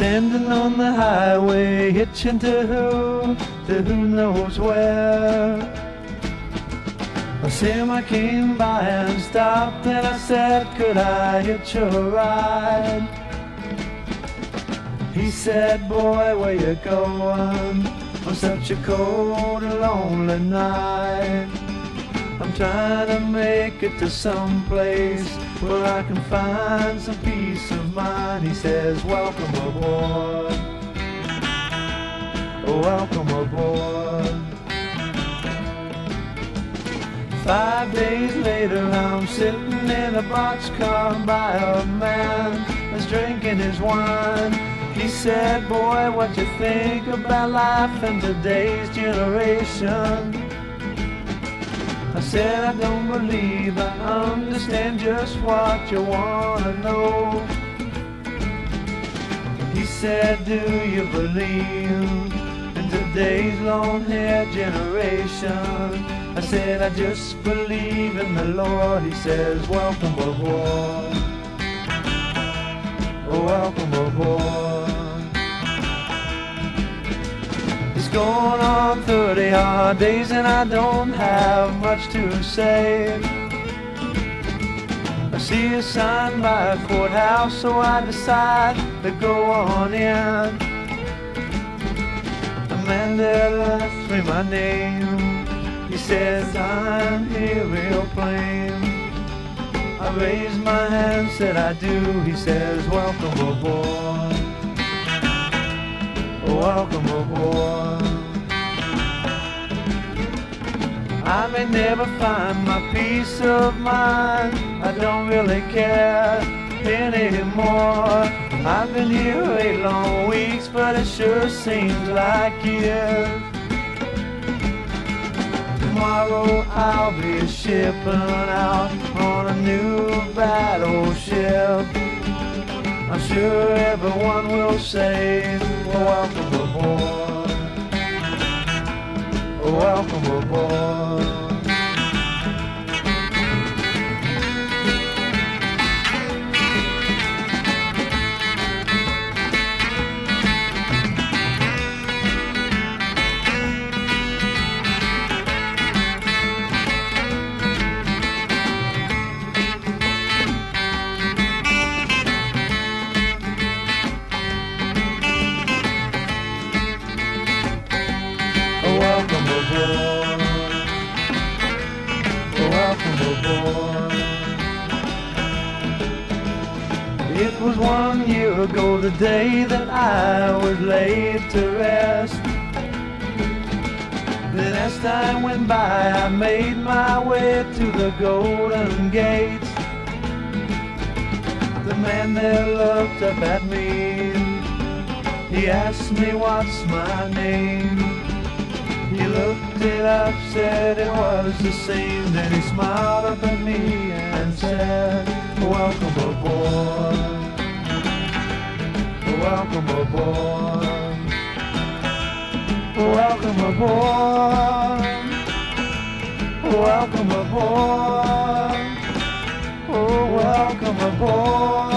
standing on the highway, hitching to who, to who knows where. A semi came by and stopped, and I said, Could I hitch a ride? He said, Boy, where you going on such a cold lonely night? Trying to make it to some place where I can find some peace of mind. He says, Welcome aboard. Welcome aboard. Five days later, I'm sitting in a boxcar by a man that's drinking his wine. He said, Boy, what you think about life in today's generation? I said I don't believe I understand just what you wanna know. He said, Do you believe in today's long-haired generation? I said I just believe in the Lord. He says, Welcome aboard. Welcome aboard. Going on 30 hard days and I don't have much to say. I see a sign by a courthouse, so I decide to go on in. There left me my name. He says I'm here real plain. I raise my hand, said I do. He says, Welcome aboard. Welcome aboard. I may never find my peace of mind. I don't really care anymore. I've been here eight long weeks, but it sure seems like years. Tomorrow I'll be shipping out on a new battleship. I'm sure everyone will say, Welcome aboard. Aboard. It was one year ago today that I was laid to rest. Then as time went by, I made my way to the Golden Gates. The man there looked up at me. He asked me what's my name. He looked it up, said it was the same. Then he smiled up at me and said, Welcome aboard. Welcome aboard. Welcome aboard. Welcome aboard. Oh, welcome aboard.